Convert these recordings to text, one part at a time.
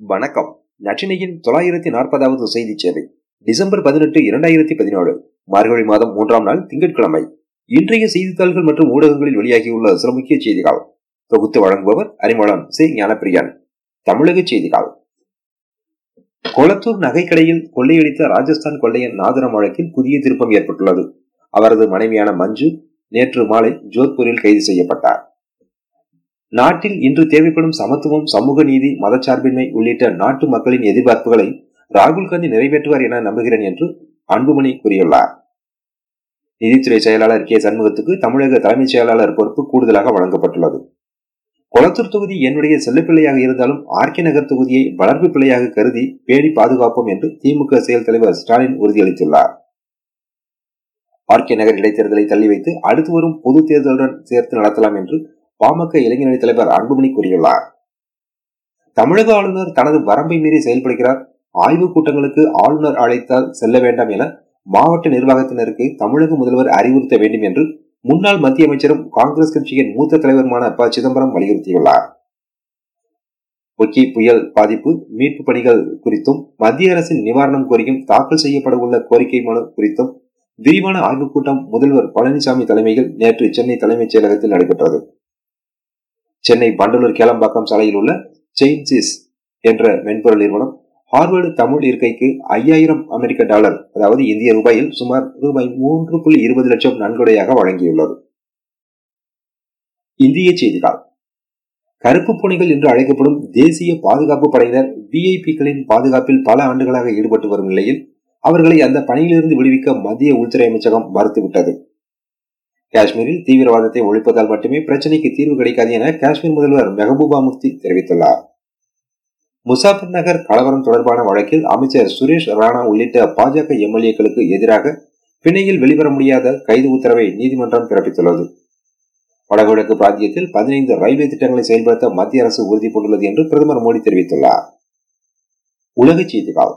வணக்கம். நச்சினையின் தொள்ளாயிரத்தி நாற்பதாவது செய்தி சேவை டிசம்பர் பதினெட்டு இரண்டாயிரத்தி பதினேழு மார்கழி மாதம் மூன்றாம் நாள் திங்கட்கிழமை. இன்றைய செய்தித்தாள்கள் மற்றும் ஊடகங்களில் வெளியாகியுள்ள சில முக்கிய செய்திகள். தொகுத்து வழங்குபவர் அறிமுகம் சி. ஞானப்பிரியன். தமிழக செய்திகள். கொளத்தூர் நகைக்கடையில் கொள்ளையடித்த ராஜஸ்தான் கொள்ளையன் நாதரம் வழக்கில் புதிய திருப்பம் ஏற்பட்டுள்ளது. அவரது மனைவியான மஞ்சு நேற்று மாலை ஜோத்பூரில் கைது செய்யப்பட்டார். நாட்டில் இன்று தேவைப்படும் சமத்துவம் சமூக நீதி மதச்சார்பின்மை உள்ளிட்ட நாட்டு மக்களின் எதிர்பார்ப்புகளை ராகுல் காந்தி நிறைவேற்றுவார் என நம்புகிறேன் என்று அன்புமணி கூறியுள்ளார். நிதித்துறை செயலாளர் கே. சண்முகத்துக்கு தமிழக தலைமைச் செயலாளர் பொறுப்பு கூடுதலாக வழங்கப்பட்டுள்ளது. கொளத்தூர் தொகுதி என்னுடைய செல்லப்பிள்ளையாக இருந்தாலும் ஆர்கே நகர் தொகுதியை வளர்ப்பு பிள்ளையாக கருதி பேணி பாதுகாப்போம் என்று திமுக செயல் தலைவர் ஸ்டாலின் உறுதியளித்துள்ளார். ஆர்கே நகர் இடைத்தேர்தலை தள்ளி வைத்து அடுத்து வரும் பொது தேர்தலுடன் சேர்த்து நடத்தலாம் என்று பாமக இளைஞரணி தலைவர் அன்புமணி கூறியுள்ளார். தமிழக ஆளுநர் தனது வரம்பை மீறி செயல்படுகிறார். ஆய்வுக் கூட்டங்களுக்கு ஆளுநர் அழைத்தால் செல்ல வேண்டாம் என மாவட்ட நிர்வாகத்தினருக்கு தமிழக முதல்வர் அறிவுறுத்த வேண்டும் என்று முன்னாள் மத்திய அமைச்சரும் காங்கிரஸ் கட்சியின் மூத்த தலைவருமான ப. சிதம்பரம் வலியுறுத்தியுள்ளார். ஒக்கி புயல் பாதிப்பு மீட்பு பணிகள் குறித்தும் மத்திய அரசின் நிவாரணம் கோரியும் தாக்கல் செய்யப்பட உள்ள கோரிக்கை மனு குறித்தும் விரிவான ஆய்வுக் கூட்டம் முதல்வர் பழனிசாமி தலைமையில் நேற்று சென்னை தலைமைச் செயலகத்தில் நடைபெற்றது. சென்னை பண்டலூர் கேளம்பாக்கம் சாலையில் உள்ள செயின்சிஸ் என்ற மென்பொருள் நிறுவனம் ஹார்வர்டு தமிழ் இருக்கைக்கு ஐயாயிரம் அமெரிக்க டாலர் அதாவது இந்திய ரூபாயில் சுமார் ரூபாய் மூன்று புள்ளி இருபது லட்சம் நன்கொடையாக வழங்கியுள்ளது. இந்திய செய்திகள். கருப்பு பூனைகள் என்று அழைக்கப்படும் தேசிய பாதுகாப்பு படையினர் விஐபிக்களின் பாதுகாப்பில் பல ஆண்டுகளாக ஈடுபட்டு வரும் நிலையில் அவர்களை அந்த பணியிலிருந்து விடுவிக்க மத்திய உள்துறை அமைச்சகம் மறுத்துவிட்டது. காஷ்மீரில் தீவிரவாதத்தை ஒழிப்பதால் மட்டுமே பிரச்சனைக்கு தீர்வு கிடைக்காது என காஷ்மீர் முதல்வர் மெஹபூபா முஃப்தி தெரிவித்துள்ளார். முசாபர் நகர் கலவரம் தொடர்பான வழக்கில் அமைச்சர் சுரேஷ் ராணா உள்ளிட்ட பாஜக எம்எல்ஏக்களுக்கு எதிராக பிணையில் வெளிவர முடியாத கைது உத்தரவை நீதிமன்றம் பிறப்பித்துள்ளது. வடகிழக்கு பிராந்தியத்தில் பதினைந்து ரயில்வே திட்டங்களை செயல்படுத்த மத்திய அரசு உறுதிப்பூண்டுள்ளது என்று பிரதமர் மோடி தெரிவித்துள்ளார். உலக செய்திகள்.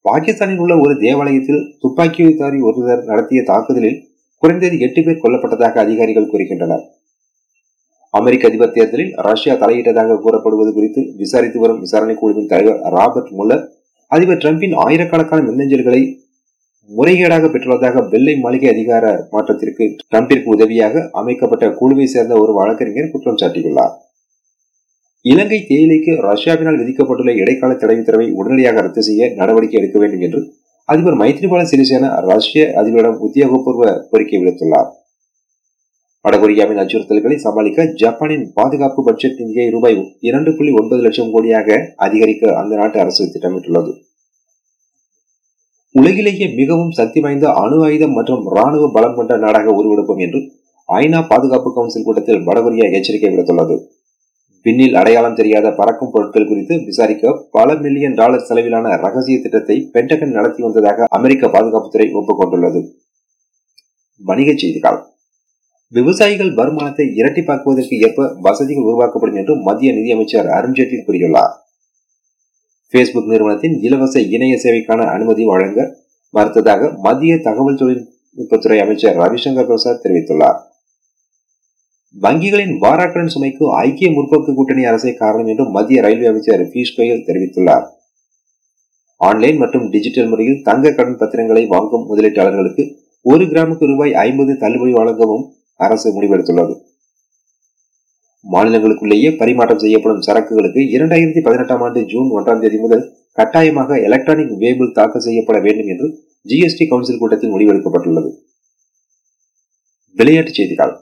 பாகிஸ்தானில் உள்ள ஒரு தேவாலயத்தில் துப்பாக்கிதாரி ஒருவர் நடத்திய தாக்குதலில் குறைந்தது எட்டு பேர் கொல்லப்பட்டதாக அதிகாரிகள் கூறுகின்றனர். அமெரிக்க அதிபர் தேர்தலில் ரஷ்யா தலையிட்டதாக கூறப்படுவது குறித்து விசாரித்து வரும் விசாரணை குழுவின் தலைவர் ராபர்ட் முல்லர் அதிபர் டிரம்பின் ஆயிரக்கணக்கான மின்னஞ்சல்களை முறைகேடாக பெற்றுள்ளதாக வெள்ளை மாளிகை அதிகார மாற்றத்திற்கு டிரம்பிற்கு உதவியாக அமைக்கப்பட்ட குழுவை சேர்ந்த ஒரு வழக்கறிஞர் குற்றம் சாட்டியுள்ளார். இலங்கை தேயிலைக்கு ரஷ்யாவினால் விதிக்கப்பட்டுள்ள இடைக்கால தடை உத்தரவை உடனடியாக ரத்து செய்ய நடவடிக்கை எடுக்க வேண்டும் என்று அதிபர் மைத்ரிபால சிறிசேனா ரஷ்ய அதிபரிடம் உத்தியோகபூர்வ கோரிக்கை விடுத்துள்ளார். வடகொரியாவின் அச்சுறுத்தல்களை சமாளிக்க ஜப்பானின் பாதுகாப்பு பட்ஜெட் நிதியை ரூபாய் இரண்டு புள்ளி ஒன்பது லட்சம் கோடியாக அதிகரிக்க அந்த நாட்டு அரசு திட்டமிட்டுள்ளது. உலகிலேயே மிகவும் சக்தி வாய்ந்த அணு ஆயுதம் மற்றும் ராணுவ பலம் கொண்ட நாடாக உருவெடுப்போம் என்று ஐநா பாதுகாப்பு கவுன்சில் கூட்டத்தில் வடகொரியா எச்சரிக்கை விடுத்துள்ளது. விண்ணில் அடையாளம் தெரியாத பறக்கும் பொருட்கள் குறித்து விசாரிக்க பல மில்லியன் டாலர் செலவிலான ரகசிய திட்டத்தை பென்டகன் நடத்தி வந்ததாக அமெரிக்க பாதுகாப்புத்துறை ஒப்புக்கொண்டுள்ளது. வணிகச் செய்திகள். விவசாயிகள் வருமானத்தை இரட்டிப்பாக்குவதற்கு ஏற்ப வசதிகள் உருவாக்கப்படும் என்று மத்திய நிதியமைச்சர் அருண்ஜேட்லி கூறியுள்ளார். பேஸ்புக் நிறுவனத்தின் இலவச இணைய சேவைக்கான அனுமதி வழங்க மறுத்ததாக மத்திய தகவல் தொழில்நுட்பத்துறை அமைச்சர் ரவிசங்கர் பிரசாத் தெரிவித்துள்ளார். வங்கிகளின் வாராக்கடன் சுமைக்கு ஐக்கிய முற்போக்கு கூட்டணி அரசே காரணம் என்று மத்திய ரயில்வே அமைச்சர் பியூஷ் கோயல் தெரிவித்துள்ளார். ஆன்லைன் மற்றும் டிஜிட்டல் முறையில் தங்க கடன் பத்திரங்களை வாங்கும் முதலீட்டாளர்களுக்கு ஒரு கிராமுக்கு ரூபாய் ஐம்பது தள்ளுபடி வழங்கவும் அரசு முடிவெடுத்துள்ளது. மாநிலங்களுக்குள்ளேயே பரிமாற்றம் செய்யப்படும் சரக்குகளுக்கு இரண்டாயிரத்தி பதினெட்டாம் ஆண்டு ஜூன் ஒன்றாம் தேதி முதல் கட்டாயமாக எலக்ட்ரானிக் வேபிள் தாக்கல் செய்யப்பட வேண்டும் என்று ஜிஎஸ்டி கவுன்சில் கூட்டத்தில் முடிவெடுக்கப்பட்டுள்ளது. விளையாட்டுச் செய்திகள்.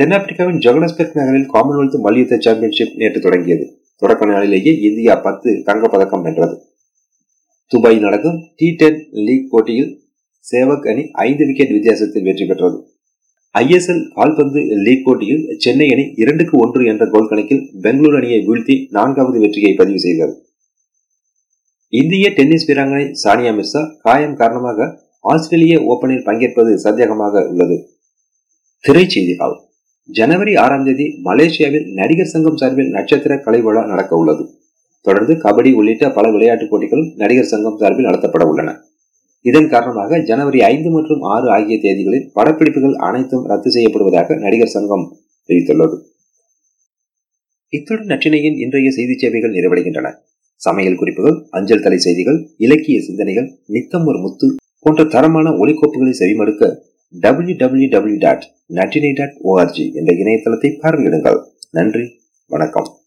தென்னாப்பிரிக்காவின் ஜோகனஸ்பெர்க் நகரில் காமன்வெல்த் மல்யுத்த சாம்பியன்ஷிப் நேற்று தொடங்கியது. தொடக்க நாளிலேயே இந்தியா பத்து தங்கப்பதக்கம் வென்றது. துபாய் நடக்கும் டி டென் லீக் போட்டியில் சேவக் அணி ஐந்து விக்கெட் வித்தியாசத்தில் வெற்றி பெற்றது. ஐஎஸ்எல் கால்பந்து லீக் போட்டியில் சென்னை அணி இரண்டுக்கு ஒன்று என்ற கோல் கணக்கில் பெங்களூரு அணியை வீழ்த்தி நான்காவது வெற்றியை பதிவு செய்தது. இந்திய டென்னிஸ் வீராங்கனை சானியா மிர்சா காயம் காரணமாக ஆஸ்திரேலிய ஓபனில் பங்கேற்பது சந்தேகமாக உள்ளது. திரைச்செய்திகள் ஜனவரி ஆறாம் தேதி மலேசியாவில் நடிகர் சங்கம் சார்பில் நட்சத்திர கலை விழா நடக்க உள்ளது. தொடர்ந்து கபடி உள்ளிட்ட பல விளையாட்டுப் போட்டிகளும் நடிகர் சங்கம் சார்பில் நடத்தப்பட உள்ளன. இதன் காரணமாக ஜனவரி ஐந்து மற்றும் ஆறு ஆகிய தேதிகளில் படப்பிடிப்புகள் அனைத்தும் ரத்து செய்யப்படுவதாக நடிகர் சங்கம் தெரிவித்துள்ளது. இத்துடன் நற்றினையின் இன்றைய செய்தி சேவைகள் நிறைவடைகின்றன. சமையல் குறிப்புகள் அஞ்சல் தலை செய்திகள் இலக்கிய சிந்தனைகள் நித்தம் ஒரு முத்து போன்ற தரமான ஒலிக்கோப்புகளை செவிமடுக்க டபிள்யூ டபிள்யூ டபிள்யூ டாட் நட்டினை டாட் ஓஆர்ஜி என்ற இணையதளத்தை பார்வையிடுங்கள். நன்றி வணக்கம்.